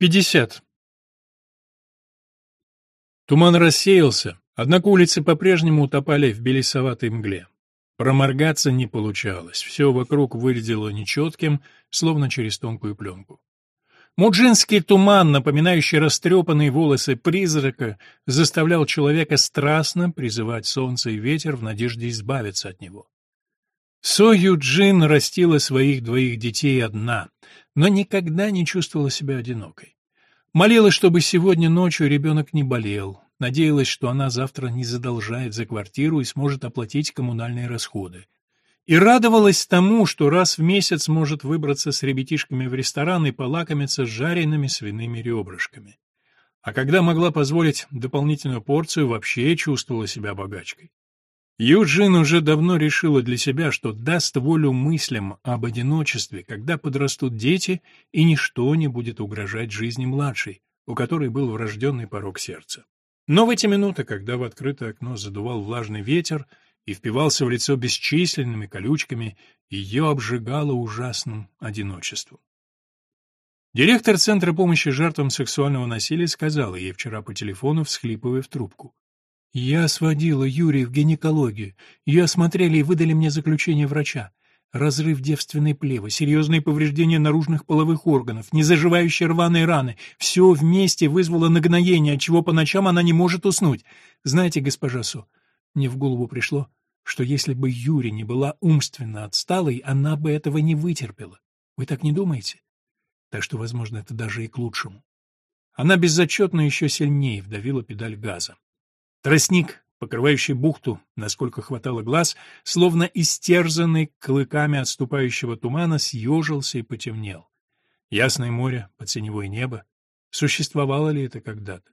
50. Туман рассеялся, однако улицы по-прежнему утопали в белесоватой мгле. Проморгаться не получалось, все вокруг выглядело нечетким, словно через тонкую пленку. Муджинский туман, напоминающий растрепанные волосы призрака, заставлял человека страстно призывать солнце и ветер в надежде избавиться от него. Со Юджин растила своих двоих детей одна, но никогда не чувствовала себя одинокой. Молилась, чтобы сегодня ночью ребенок не болел, надеялась, что она завтра не задолжает за квартиру и сможет оплатить коммунальные расходы. И радовалась тому, что раз в месяц может выбраться с ребятишками в ресторан и полакомиться жареными свиными ребрышками. А когда могла позволить дополнительную порцию, вообще чувствовала себя богачкой. Юджин уже давно решила для себя, что даст волю мыслям об одиночестве, когда подрастут дети, и ничто не будет угрожать жизни младшей, у которой был врожденный порог сердца. Но в эти минуты, когда в открытое окно задувал влажный ветер и впивался в лицо бесчисленными колючками, ее обжигало ужасным одиночеством. Директор Центра помощи жертвам сексуального насилия сказала ей вчера по телефону, всхлипывая в трубку. Я сводила Юрия в гинекологию. Ее осмотрели и выдали мне заключение врача. Разрыв девственной плевы, серьезные повреждения наружных половых органов, незаживающие рваные раны — все вместе вызвало нагноение, отчего по ночам она не может уснуть. Знаете, госпожа Со, мне в голову пришло, что если бы Юрия не была умственно отсталой, она бы этого не вытерпела. Вы так не думаете? Так что, возможно, это даже и к лучшему. Она безотчетно еще сильнее вдавила педаль газа. Тростник, покрывающий бухту, насколько хватало глаз, словно истерзанный клыками отступающего тумана, съежился и потемнел. Ясное море, под синевое небо. Существовало ли это когда-то?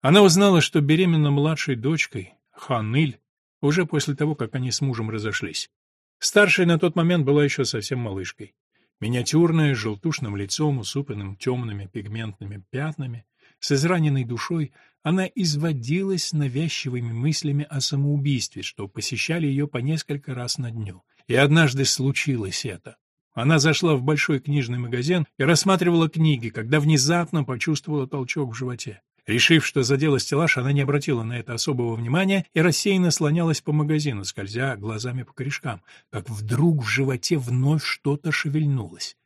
Она узнала, что беременна младшей дочкой, Ханыль, уже после того, как они с мужем разошлись. Старшая на тот момент была еще совсем малышкой. Миниатюрная, с желтушным лицом, усыпанным темными пигментными пятнами, с израненной душой, она изводилась навязчивыми мыслями о самоубийстве, что посещали ее по несколько раз на дню. И однажды случилось это. Она зашла в большой книжный магазин и рассматривала книги, когда внезапно почувствовала толчок в животе. Решив, что задела стеллаж, она не обратила на это особого внимания и рассеянно слонялась по магазину, скользя глазами по корешкам, как вдруг в животе вновь что-то шевельнулось.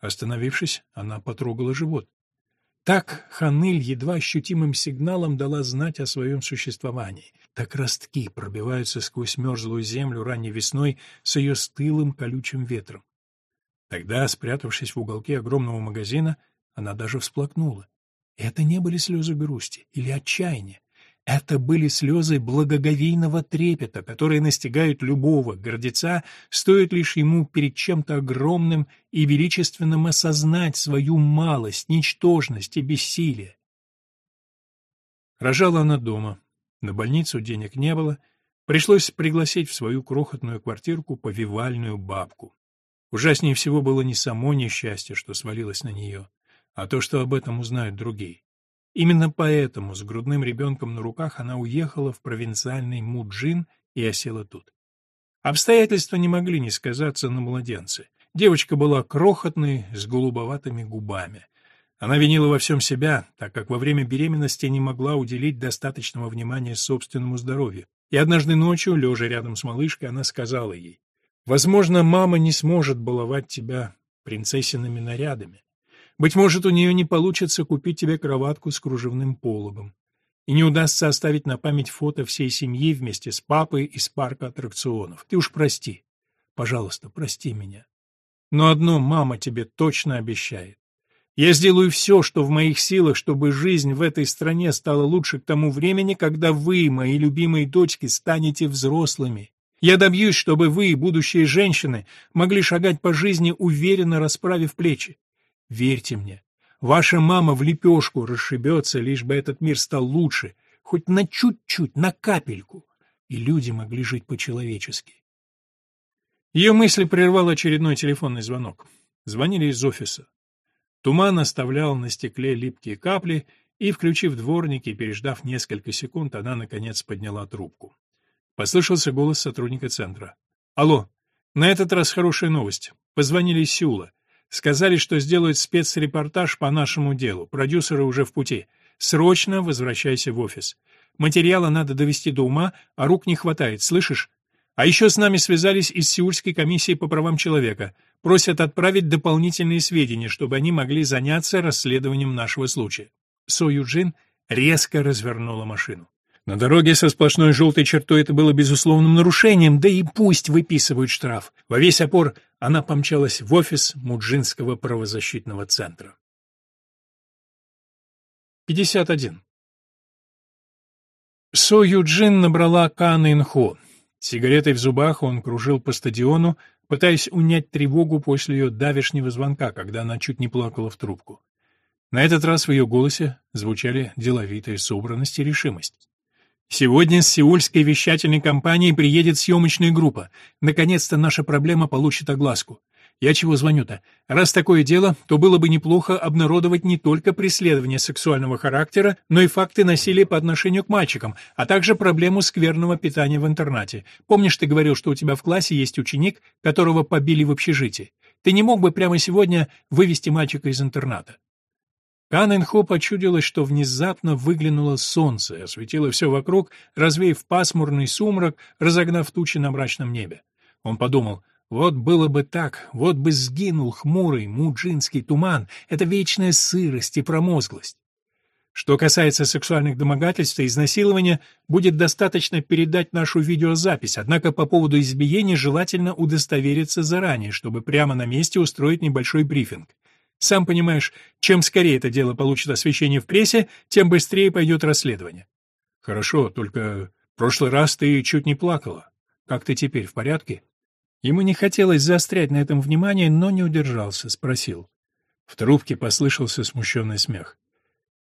Остановившись, она потрогала живот. Так Ханыль едва ощутимым сигналом дала знать о своем существовании. Так ростки пробиваются сквозь мерзлую землю ранней весной с ее стылым колючим ветром. Тогда, спрятавшись в уголке огромного магазина, она даже всплакнула. Это не были слезы грусти или отчаяния. Это были слезы благоговейного трепета, которые настигают любого гордеца, стоит лишь ему перед чем-то огромным и величественным осознать свою малость, ничтожность и бессилие. Рожала она дома. На больницу денег не было. Пришлось пригласить в свою крохотную квартирку повивальную бабку. Ужаснее всего было не само несчастье, что свалилось на нее, а то, что об этом узнают другие. Именно поэтому с грудным ребенком на руках она уехала в провинциальный Муджин и осела тут. Обстоятельства не могли не сказаться на младенце. Девочка была крохотной, с голубоватыми губами. Она винила во всем себя, так как во время беременности не могла уделить достаточного внимания собственному здоровью. И однажды ночью, лежа рядом с малышкой, она сказала ей, «Возможно, мама не сможет баловать тебя принцессиными нарядами. Быть может, у нее не получится купить тебе кроватку с кружевным пологом. И не удастся оставить на память фото всей семьи вместе с папой из парка аттракционов. Ты уж прости. Пожалуйста, прости меня. Но одно мама тебе точно обещает. Я сделаю все, что в моих силах, чтобы жизнь в этой стране стала лучше к тому времени, когда вы, мои любимые дочки, станете взрослыми. Я добьюсь, чтобы вы, будущие женщины, могли шагать по жизни, уверенно расправив плечи. Верьте мне, ваша мама в лепешку расшибется, лишь бы этот мир стал лучше, хоть на чуть-чуть, на капельку, и люди могли жить по-человечески. Ее мысли прервал очередной телефонный звонок. Звонили из офиса. Туман оставлял на стекле липкие капли, и, включив дворники и переждав несколько секунд, она, наконец, подняла трубку. Послышался голос сотрудника центра. «Алло, на этот раз хорошая новость. Позвонили из Сеула. Сказали, что сделают спецрепортаж по нашему делу. Продюсеры уже в пути. Срочно возвращайся в офис. Материала надо довести до ума, а рук не хватает, слышишь? А еще с нами связались из Сеульской комиссии по правам человека. Просят отправить дополнительные сведения, чтобы они могли заняться расследованием нашего случая. Со Юджин резко развернула машину. На дороге со сплошной желтой чертой это было безусловным нарушением, да и пусть выписывают штраф. Во весь опор она помчалась в офис Муджинского правозащитного центра. 51. Со Юджин набрала Кан Инхо. сигаретой в зубах он кружил по стадиону, пытаясь унять тревогу после ее давешнего звонка, когда она чуть не плакала в трубку. На этот раз в ее голосе звучали деловитая собранность и решимость. Сегодня с сеульской вещательной компанией приедет съемочная группа. Наконец-то наша проблема получит огласку. Я чего звоню-то? Раз такое дело, то было бы неплохо обнародовать не только преследование сексуального характера, но и факты насилия по отношению к мальчикам, а также проблему скверного питания в интернате. Помнишь, ты говорил, что у тебя в классе есть ученик, которого побили в общежитии? Ты не мог бы прямо сегодня вывести мальчика из интерната? Кан Инхо почудилось, что внезапно выглянуло солнце, осветило все вокруг, развеяв пасмурный сумрак, разогнав тучи на мрачном небе. Он подумал, вот было бы так, вот бы сгинул хмурый муджинский туман, это вечная сырость и промозглость. Что касается сексуальных домогательств и изнасилования, будет достаточно передать нашу видеозапись, однако по поводу избиения желательно удостовериться заранее, чтобы прямо на месте устроить небольшой брифинг. Сам понимаешь, чем скорее это дело получит освещение в прессе, тем быстрее пойдет расследование. Хорошо, только в прошлый раз ты чуть не плакала. Как ты теперь, в порядке? Ему не хотелось заострять на этом внимание, но не удержался, спросил. В трубке послышался смущенный смех.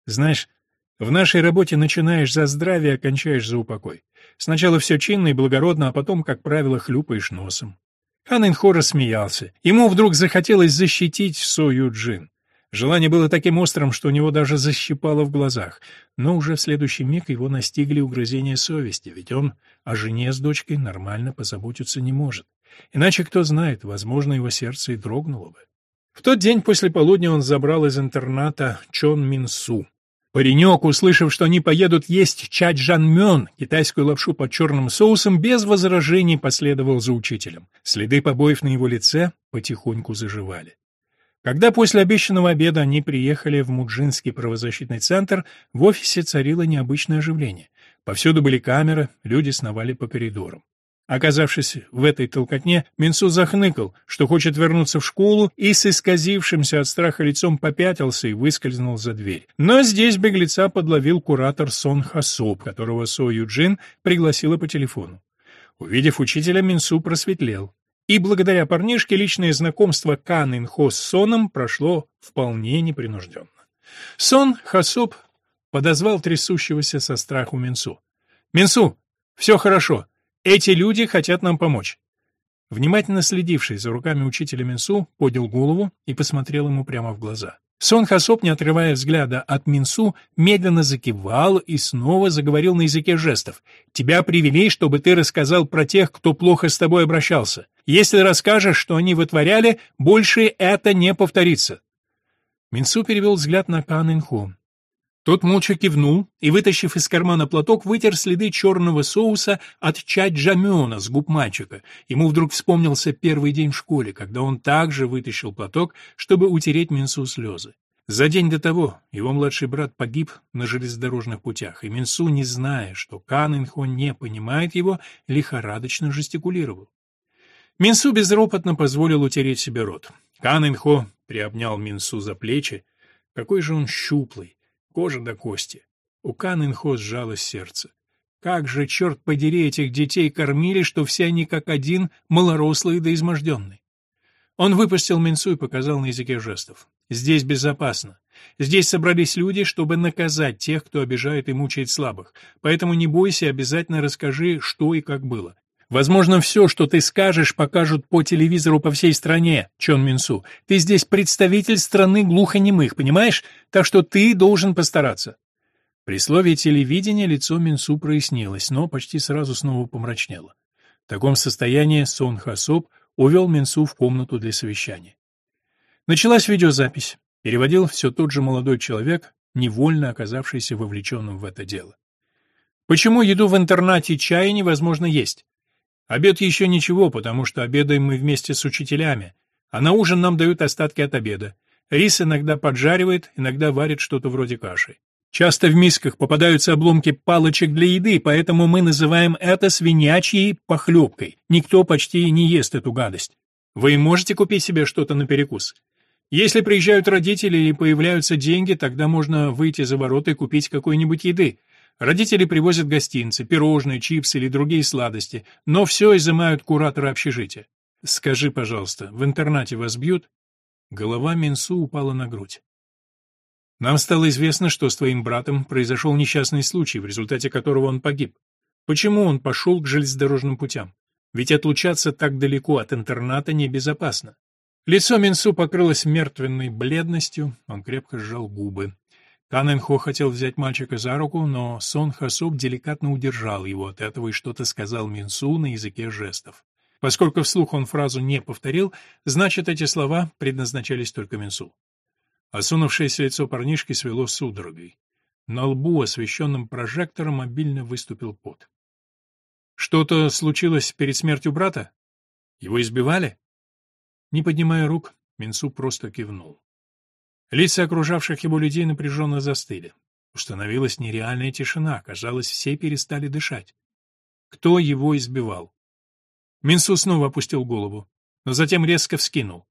Знаешь, в нашей работе начинаешь за здравие, окончаешь за упокой. Сначала все чинно и благородно, а потом, как правило, хлюпаешь носом. Хан Инхо рассмеялся. Ему вдруг захотелось защитить Со Юджин. Желание было таким острым, что у него даже защипало в глазах. Но уже в следующий миг его настигли угрызения совести, ведь он о жене с дочкой нормально позаботиться не может. Иначе, кто знает, возможно, его сердце и дрогнуло бы. В тот день после полудня он забрал из интерната Чон Мин Су. Паренек, услышав, что они поедут есть чаджанмён, китайскую лапшу под черным соусом, без возражений последовал за учителем. Следы побоев на его лице потихоньку заживали. Когда после обещанного обеда они приехали в Муджинский правозащитный центр, в офисе царило необычное оживление. Повсюду были камеры, люди сновали по коридорам. Оказавшись в этой толкотне, Минсу захныкал, что хочет вернуться в школу, и с исказившимся от страха лицом попятился и выскользнул за дверь. Но здесь беглеца подловил куратор Сон Хасоп, которого Со Юджин пригласила по телефону. Увидев учителя, Минсу просветлел. И благодаря парнишке личное знакомство Кан Инхо с Соном прошло вполне непринужденно. Сон Хасоп подозвал трясущегося со страху Минсу. «Минсу, все хорошо. Эти люди хотят нам помочь. Внимательно следивший за руками учителя Минсу поднял голову и посмотрел ему прямо в глаза. Сон Хасоп, не отрывая взгляда от Минсу, медленно закивал и снова заговорил на языке жестов. «Тебя привели, чтобы ты рассказал про тех, кто плохо с тобой обращался. Если расскажешь, что они вытворяли, больше это не повторится». Минсу перевел взгляд на Кан Инху. Тот молча кивнул и, вытащив из кармана платок, вытер следы черного соуса от чаджамена с губ мальчика. Ему вдруг вспомнился первый день в школе, когда он также вытащил платок, чтобы утереть Минсу слезы. За день до того его младший брат погиб на железнодорожных путях, и Минсу, не зная, что Кан Инхо не понимает его, лихорадочно жестикулировал. Минсу безропотно позволил утереть себе рот. Кан Инхо приобнял Минсу за плечи. Какой же он щуплый, кожа до кости. У Канненхо сжалось сердце. Как же, черт подери, этих детей кормили, что все они как один, малорослые да изможденные. Он выпустил Минсу и показал на языке жестов. «Здесь безопасно. Здесь собрались люди, чтобы наказать тех, кто обижает и мучает слабых. Поэтому не бойся, обязательно расскажи, что и как было. Возможно, все, что ты скажешь, покажут по телевизору по всей стране, Чон Минсу. Ты здесь представитель страны глухонемых, понимаешь? Так что ты должен постараться». При слове телевидения лицо Минсу прояснилось, но почти сразу снова помрачнело. В таком состоянии Сон Хасоп увел Минсу в комнату для совещания. Началась видеозапись. Переводил все тот же молодой человек, невольно оказавшийся вовлеченным в это дело. Почему еду в интернате чая невозможно есть? Обед еще ничего, потому что обедаем мы вместе с учителями, а на ужин нам дают остатки от обеда. Рис иногда поджаривает, иногда варит что-то вроде каши. Часто в мисках попадаются обломки палочек для еды, поэтому мы называем это свинячьей похлебкой. Никто почти не ест эту гадость. Вы можете купить себе что-то на перекус? Если приезжают родители или появляются деньги, тогда можно выйти за ворота и купить какой-нибудь еды. Родители привозят гостинцы, пирожные, чипсы или другие сладости, но все изымают кураторы общежития. Скажи, пожалуйста, в интернате вас бьют? Голова Минсу упала на грудь. Нам стало известно, что с твоим братом произошел несчастный случай, в результате которого он погиб. Почему он пошел к железнодорожным путям? Ведь отлучаться так далеко от интерната небезопасно. Лицо Минсу покрылось мертвенной бледностью, он крепко сжал губы. Канэнхо хотел взять мальчика за руку, но Сон Хасоб деликатно удержал его от этого и что-то сказал Минсу на языке жестов. Поскольку вслух он фразу не повторил, значит, эти слова предназначались только Минсу. Осунувшееся лицо парнишки свело судорогой. На лбу, освещенным прожектором, обильно выступил пот. «Что-то случилось перед смертью брата? Его избивали?» Не поднимая рук, Минсу просто кивнул. Лица окружавших его людей напряженно застыли. Установилась нереальная тишина, казалось, все перестали дышать. Кто его избивал? Минсу снова опустил голову, но затем резко вскинул.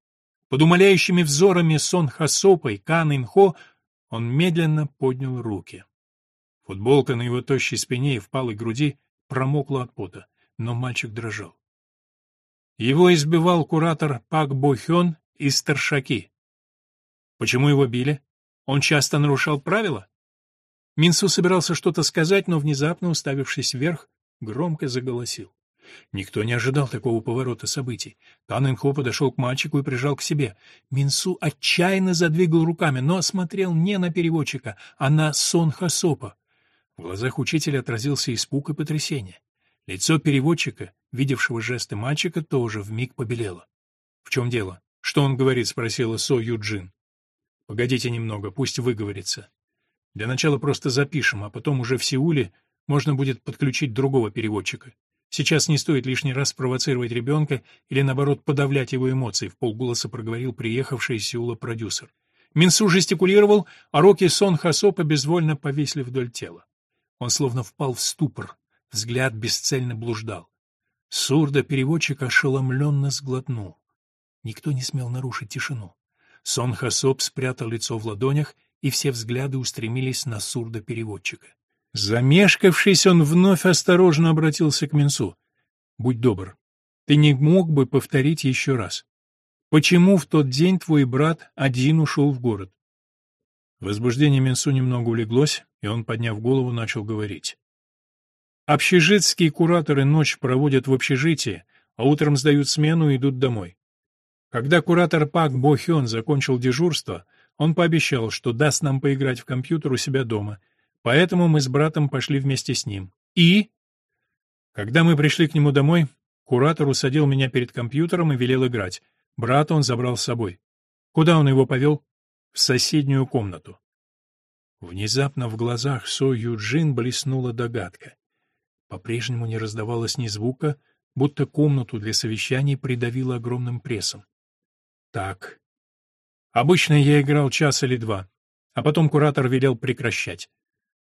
Под умоляющими взорами Сон Хасопа и Кан Инхо он медленно поднял руки. Футболка на его тощей спине и впалой груди промокла от пота, но мальчик дрожал. Его избивал куратор Пак Бо Хён из Старшаки. Почему его били? Он часто нарушал правила? Минсу собирался что-то сказать, но внезапно, уставившись вверх, громко заголосил. Никто не ожидал такого поворота событий. Тан Инхо подошел к мальчику и прижал к себе. Минсу отчаянно задвигал руками, но смотрел не на переводчика, а на Сон Хасопа. В глазах учителя отразился испуг и потрясение. Лицо переводчика, видевшего жесты мальчика, тоже вмиг побелело. — В чем дело? Что он говорит? — спросила Со Юджин. Погодите немного, пусть выговорится. Для начала просто запишем, а потом уже в Сеуле можно будет подключить другого переводчика. Сейчас не стоит лишний раз провоцировать ребенка или, наоборот, подавлять его эмоции, в полголоса проговорил приехавший из Сеула продюсер. Минсу жестикулировал, а руки Сон Хасопа безвольно повисли вдоль тела. Он словно впал в ступор, взгляд бесцельно блуждал. Сурдо-переводчик ошеломленно сглотнул. Никто не смел нарушить тишину. Сон Хасоп спрятал лицо в ладонях, и все взгляды устремились на сурдо-переводчика. Замешкавшись, он вновь осторожно обратился к Минсу. «Будь добр, ты не мог бы повторить еще раз? Почему в тот день твой брат один ушел в город?» Возбуждение Минсу немного улеглось, и он, подняв голову, начал говорить. Общежитские кураторы ночь проводят в общежитии, а утром сдают смену и идут домой. Когда куратор Пак Бо Хён закончил дежурство, он пообещал, что даст нам поиграть в компьютер у себя дома, поэтому мы с братом пошли вместе с ним. И... Когда мы пришли к нему домой, куратор усадил меня перед компьютером и велел играть. Брата он забрал с собой. Куда он его повел? В соседнюю комнату. Внезапно в глазах Со Юджин блеснула догадка. По-прежнему не раздавалось ни звука, будто комнату для совещаний придавило огромным прессом. Так. Обычно я играл час или два, а потом куратор велел прекращать.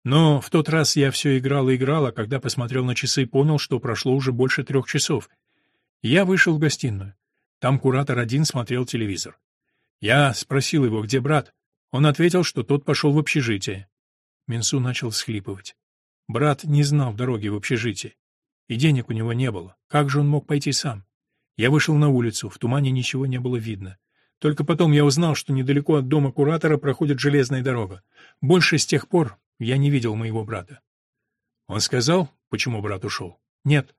Но в тот раз я все играл и играл, а когда посмотрел на часы, понял, что прошло уже больше трех часов. Я вышел в гостиную. Там куратор один смотрел телевизор. Я спросил его, где брат. Он ответил, что тот пошел в общежитие. Минсу начал всхлипывать. Брат не знал дороги в общежитие. И денег у него не было. Как же он мог пойти сам? Я вышел на улицу, в тумане ничего не было видно. Только потом я узнал, что недалеко от дома куратора проходит железная дорога. Больше с тех пор я не видел моего брата. Он сказал, почему брат ушел? Нет.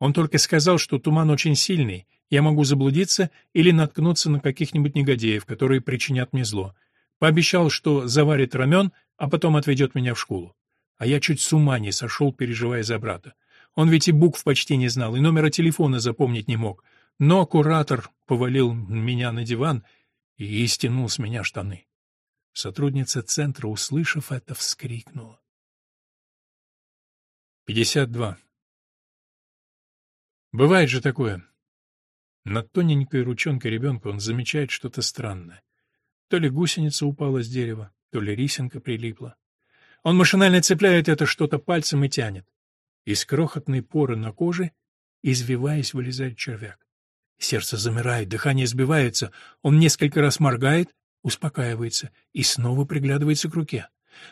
Он только сказал, что туман очень сильный, я могу заблудиться или наткнуться на каких-нибудь негодяев, которые причинят мне зло. Пообещал, что заварит рамен, а потом отведет меня в школу. А я чуть с ума не сошел, переживая за брата. Он ведь и букв почти не знал, и номера телефона запомнить не мог. Но куратор повалил меня на диван, и стянул с меня штаны. Сотрудница центра, услышав это, вскрикнула. 52. Бывает же такое. Над тоненькой ручонкой ребенка он замечает что-то странное. То ли гусеница упала с дерева, то ли рисинка прилипла. Он машинально цепляет это что-то пальцем и тянет. Из крохотной поры на коже, извиваясь, вылезает червяк. Сердце замирает, дыхание сбивается, он несколько раз моргает, успокаивается и снова приглядывается к руке.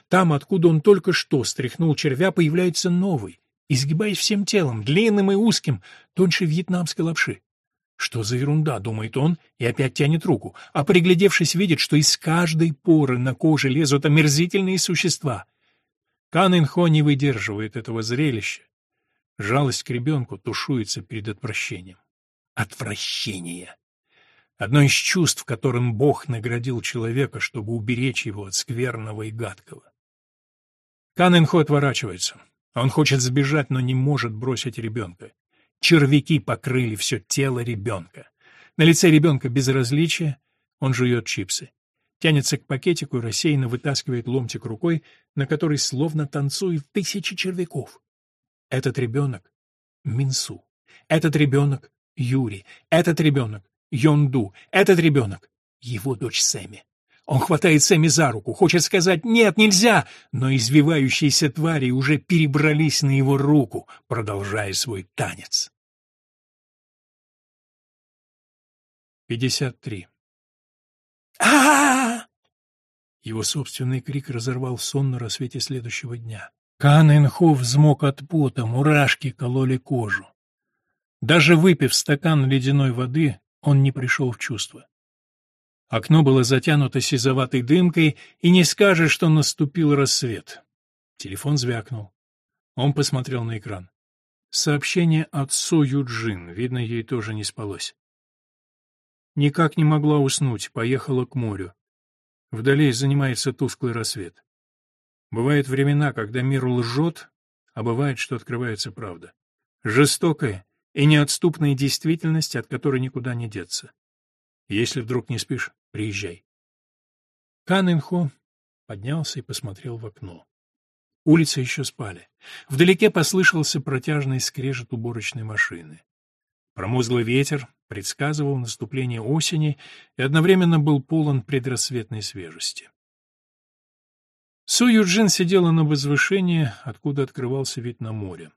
Там, откуда он только что стряхнул червя, появляется новый, изгибаясь всем телом, длинным и узким, тоньше вьетнамской лапши. Что за ерунда, думает он, и опять тянет руку, а приглядевшись, видит, что из каждой поры на коже лезут омерзительные существа. Кан Инхо не выдерживает этого зрелища. Жалость к ребенку тушуется перед отвращением. Отвращение. Одно из чувств, которым Бог наградил человека, чтобы уберечь его от скверного и гадкого. Кан Инхо отворачивается. Он хочет сбежать, но не может бросить ребенка. Червяки покрыли все тело ребенка. На лице ребенка безразличие, он жует чипсы. Тянется к пакетику и рассеянно вытаскивает ломтик рукой, на которой словно танцуют тысячи червяков. Этот ребенок — Минсу. Этот ребенок — Юрий. Этот ребенок — Йонду. Этот ребенок — его дочь Сэмми. Он хватает Сэмми за руку, хочет сказать «нет, нельзя», но извивающиеся твари уже перебрались на его руку, продолжая свой танец. 53. А Его собственный крик разорвал сон на рассвете следующего дня. Кан Инхо взмок от пота, мурашки кололи кожу. Даже выпив стакан ледяной воды, он не пришел в чувство. Окно было затянуто сизоватой дымкой, и не скажешь, что наступил рассвет. Телефон звякнул. Он посмотрел на экран. Сообщение от Со Юджин, видно, ей тоже не спалось. Никак не могла уснуть, поехала к морю. Вдали занимается тусклый рассвет. Бывают времена, когда мир лжет, а бывает, что открывается правда. Жестокая и неотступная действительность, от которой никуда не деться. Если вдруг не спишь, приезжай. Кан Инхо поднялся и посмотрел в окно. Улицы еще спали. Вдалеке послышался протяжный скрежет уборочной машины. Промозглый ветер предсказывал наступление осени и одновременно был полон предрассветной свежести. Су Юджин сидела на возвышении, откуда открывался вид на море.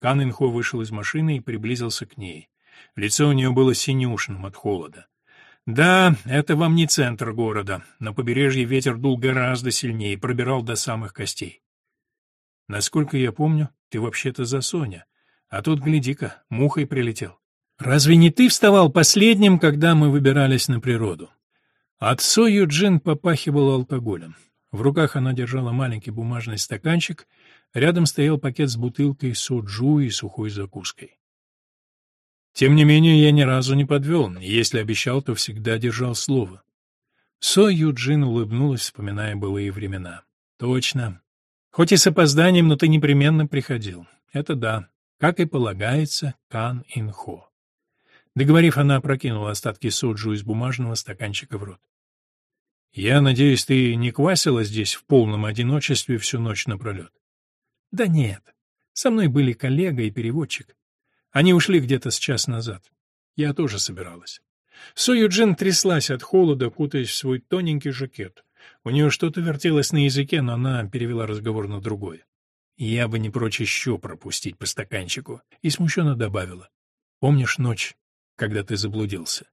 Кан Инхо вышел из машины и приблизился к ней. Лицо у нее было синюшным от холода. Да, это вам не центр города. На побережье ветер дул гораздо сильнее, пробирал до самых костей. Насколько я помню, ты вообще-то за Соня. А тут, гляди-ка, мухой прилетел. Разве не ты вставал последним, когда мы выбирались на природу? От Со Юджин попахивал алкоголем. В руках она держала маленький бумажный стаканчик, рядом стоял пакет с бутылкой соджу и сухой закуской. Тем не менее, я ни разу не подвел, если обещал, то всегда держал слово. Со Юджин улыбнулась, вспоминая былые времена. «Точно. Хоть и с опозданием, но ты непременно приходил. Это да, как и полагается Кан Инхо». Договорив, она опрокинула остатки соджу из бумажного стаканчика в рот. Я надеюсь, ты не квасила здесь в полном одиночестве всю ночь напролет? Да нет. Со мной были коллега и переводчик. Они ушли где-то с час назад. Я тоже собиралась. Со Юджин тряслась от холода, кутаясь в свой тоненький жакет. У нее что-то вертелось на языке, но она перевела разговор на другое. Я бы не прочь еще пропустить по стаканчику. И смущенно добавила. Помнишь ночь, когда ты заблудился?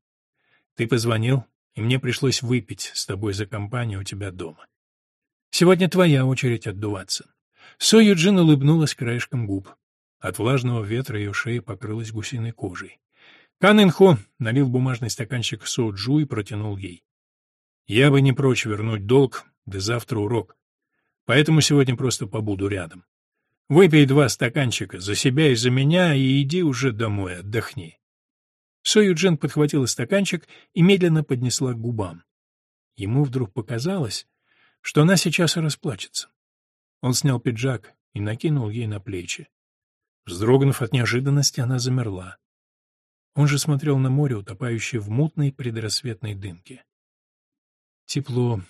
Ты позвонил, и мне пришлось выпить с тобой за компанию у тебя дома. Сегодня твоя очередь отдуваться. Со Юджин улыбнулась краешком губ. От влажного ветра ее шея покрылась гусиной кожей. Кан Инхо налил бумажный стаканчик соджу и протянул ей. «Я бы не прочь вернуть долг, да завтра урок. Поэтому сегодня просто побуду рядом. Выпей два стаканчика за себя и за меня и иди уже домой, отдохни. Со Юджин подхватила стаканчик и медленно поднесла к губам. Ему вдруг показалось, что она сейчас расплачется. Он снял пиджак и накинул ей на плечи. Вздрогнув от неожиданности, она замерла. Он же смотрел на море, утопающее в мутной предрассветной дымке. Тепло.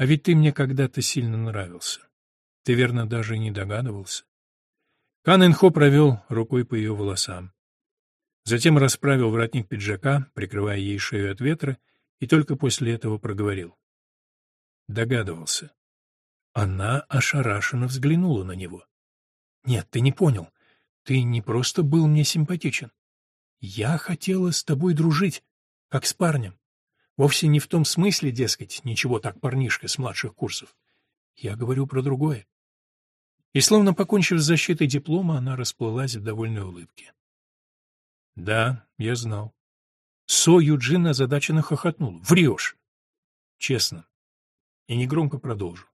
А ведь ты мне когда-то сильно нравился. Ты, верно, даже не догадывался. Кан Инхо провел рукой по ее волосам. Затем расправил воротник пиджака, прикрывая ей шею от ветра, и только после этого проговорил. Догадывался. Она ошарашенно взглянула на него. «Нет, ты не понял. Ты не просто был мне симпатичен. Я хотела с тобой дружить, как с парнем. Вовсе не в том смысле, дескать, ничего так парнишка с младших курсов. Я говорю про другое. И словно покончив с защитой диплома, она расплылась в довольной улыбке. Да, я знал. Со Юджин озадаченно хохотнул. Врешь. Честно. И негромко продолжу.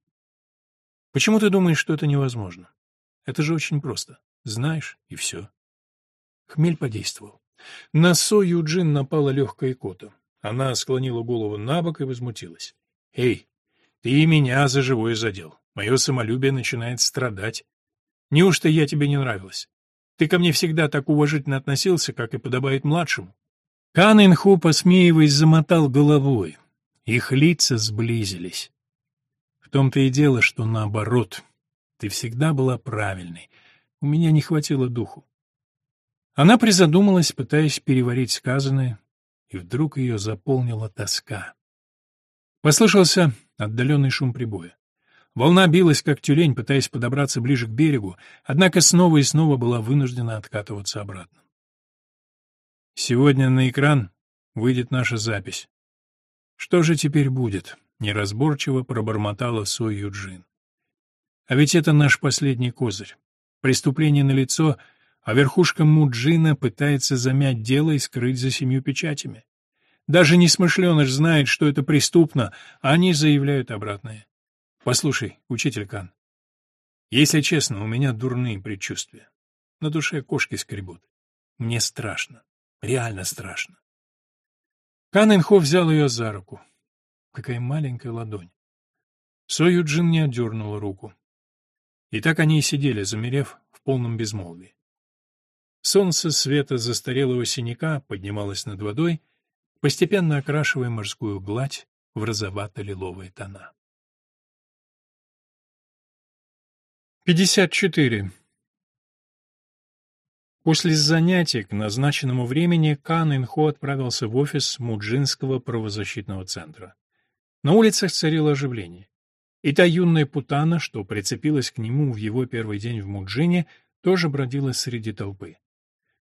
Почему ты думаешь, что это невозможно? Это же очень просто. Знаешь, и все. Хмель подействовал. На Со Юджин напала легкая кота. Она склонила голову на бок и возмутилась. «Эй, ты меня за живое задел. Мое самолюбие начинает страдать. Неужто я тебе не нравилась? Ты ко мне всегда так уважительно относился, как и подобает младшему». Кан Инху, посмеиваясь, замотал головой. Их лица сблизились. В том-то и дело, что наоборот. Ты всегда была правильной. У меня не хватило духу. Она призадумалась, пытаясь переварить сказанное, и вдруг ее заполнила тоска. Послышался отдаленный шум прибоя. Волна билась, как тюлень, пытаясь подобраться ближе к берегу, однако снова и снова была вынуждена откатываться обратно. Сегодня на экран выйдет наша запись. Что же теперь будет? Неразборчиво пробормотала Со Юджин. А ведь это наш последний козырь. Преступление на лицо, а верхушка Муджина пытается замять дело и скрыть за семью печатями. Даже несмышленыш знает, что это преступно, а они заявляют обратное. Послушай, учитель Кан, если честно, у меня дурные предчувствия. На душе кошки скребут. Мне страшно. Реально страшно. Кан Инхо взял ее за руку. Какая маленькая ладонь. Со Юджин не отдернула руку. И так они и сидели, замерев в полном безмолвии. Солнце света застарелого синяка поднималось над водой, постепенно окрашивая морскую гладь в розовато-лиловые тона. 54. После занятий к назначенному времени Кан Инхо отправился в офис Муджинского правозащитного центра. На улицах царило оживление. И та юная путана, что прицепилась к нему в его первый день в Муджине, тоже бродила среди толпы.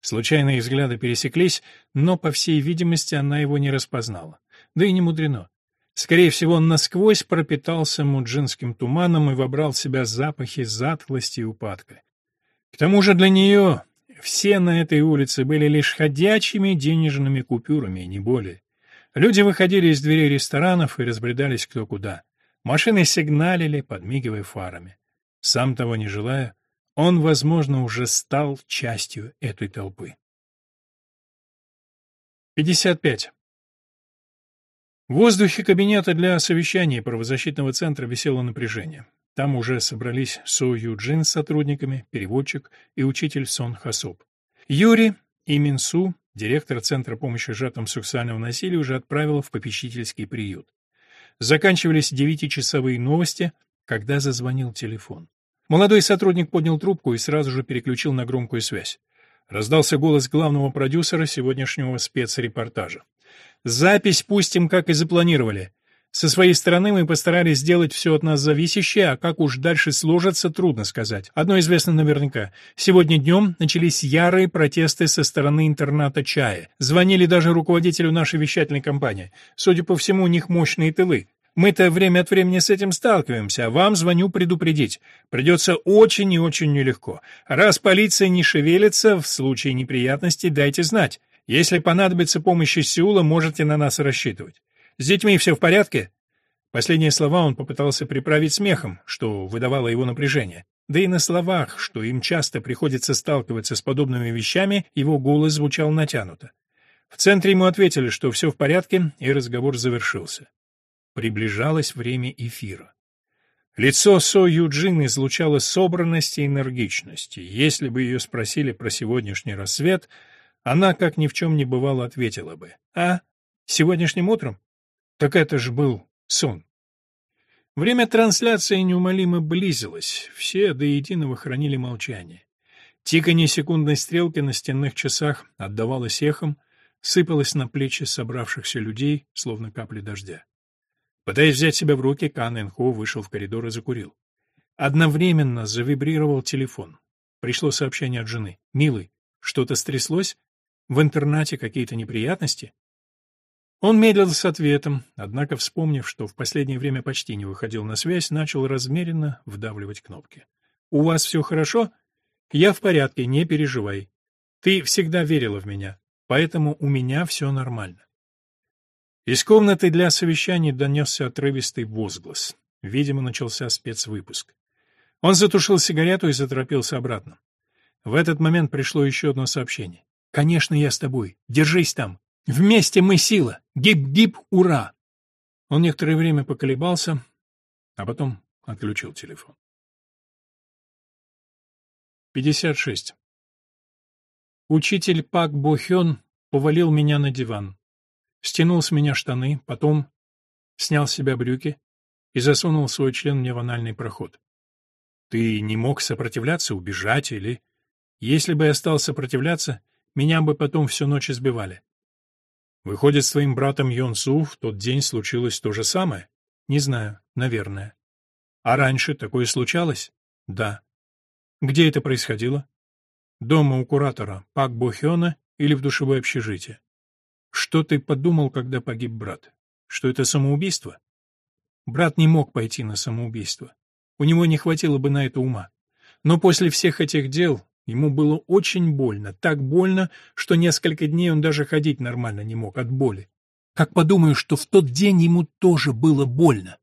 Случайные взгляды пересеклись, но, по всей видимости, она его не распознала. Да и не мудрено. Скорее всего, он насквозь пропитался муджинским туманом и вобрал в себя запахи затхлости и упадка. К тому же для нее все на этой улице были лишь ходячими денежными купюрами, не более. Люди выходили из дверей ресторанов и разбредались кто куда. Машины сигналили, подмигивая фарами. Сам того не желая, он, возможно, уже стал частью этой толпы. 55. В воздухе кабинета для совещаний правозащитного центра висело напряжение. Там уже собрались Со Юджин с сотрудниками, переводчик и учитель Сон Хасоп. Юрий и Минсу Директор Центра помощи жертвам сексуального насилия уже отправила в попечительский приют. Заканчивались девятичасовые новости, когда зазвонил телефон. Молодой сотрудник поднял трубку и сразу же переключил на громкую связь. Раздался голос главного продюсера сегодняшнего спецрепортажа. «Запись пустим, как и запланировали. Со своей стороны мы постарались сделать все от нас зависящее, а как уж дальше сложится, трудно сказать. Одно известно наверняка. Сегодня днем начались ярые протесты со стороны интерната «Чая». Звонили даже руководителю нашей вещательной компании. Судя по всему, у них мощные тылы. Мы-то время от времени с этим сталкиваемся, а вам звоню предупредить. Придется очень и очень нелегко. Раз полиция не шевелится, в случае неприятностей дайте знать. Если понадобится помощь из Сеула, можете на нас рассчитывать. С детьми все в порядке?» Последние слова он попытался приправить смехом, что выдавало его напряжение. Да и на словах, что им часто приходится сталкиваться с подобными вещами, его голос звучал натянуто. В центре ему ответили, что все в порядке, и разговор завершился. Приближалось время эфира. Лицо Со Юджин излучало собранность и энергичность, если бы ее спросили про сегодняшний рассвет, она, как ни в чем не бывало, ответила бы. «А? Сегодняшним утром? Так это ж был Сон. Время трансляции неумолимо близилось, все до единого хранили молчание. Тиканье секундной стрелки на стенных часах отдавалось эхом, сыпалось на плечи собравшихся людей, словно капли дождя. Пытаясь взять себя в руки, Кан Энхо вышел в коридор и закурил. Одновременно завибрировал телефон. Пришло сообщение от жены. «Милый, что-то стряслось? В интернате какие-то неприятности?» Он медлил с ответом, однако, вспомнив, что в последнее время почти не выходил на связь, начал размеренно вдавливать кнопки. «У вас все хорошо? Я в порядке, не переживай. Ты всегда верила в меня, поэтому у меня все нормально». Из комнаты для совещаний донесся отрывистый возглас. Видимо, начался спецвыпуск. Он затушил сигарету и заторопился обратно. В этот момент пришло еще одно сообщение. «Конечно, я с тобой. Держись там. Вместе мы сила. Гип-гип, ура!» Он некоторое время поколебался, а потом отключил телефон. 56. Учитель Пак Бохён повалил меня на диван. Стянул с меня штаны, потом снял с себя брюки и засунул свой член мне в анальный проход. Ты не мог сопротивляться, убежать или... Если бы я стал сопротивляться, меня бы потом всю ночь избивали. Выходит, с твоим братом Йонсу в тот день случилось то же самое? Не знаю, наверное. А раньше такое случалось? Да. Где это происходило? Дома у куратора Пак Бохёна или в душевое общежитие? Что ты подумал, когда погиб брат? Что это самоубийство? Брат не мог пойти на самоубийство. У него не хватило бы на это ума. Но после всех этих дел ему было очень больно, так больно, что несколько дней он даже ходить нормально не мог от боли. Как подумаю, что в тот день ему тоже было больно.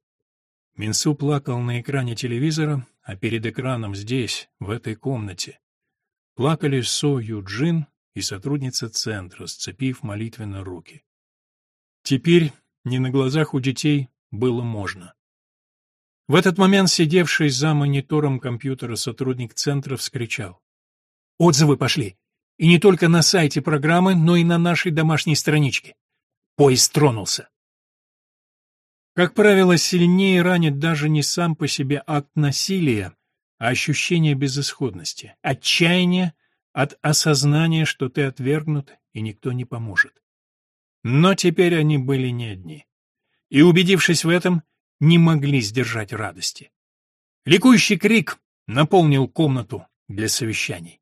Минсу плакал на экране телевизора, а перед экраном здесь, в этой комнате. Плакали Со Юджин и сотрудница центра, сцепив молитвенно руки. Теперь не на глазах у детей было можно. В этот момент сидевший за монитором компьютера сотрудник центра вскричал. «Отзывы пошли! И не только на сайте программы, но и на нашей домашней страничке. Поезд тронулся!» Как правило, сильнее ранит даже не сам по себе акт насилия, а ощущение безысходности, отчаяние от осознания, что ты отвергнут и никто не поможет. Но теперь они были не одни. И, убедившись в этом, не могли сдержать радости. Ликующий крик наполнил комнату для совещаний.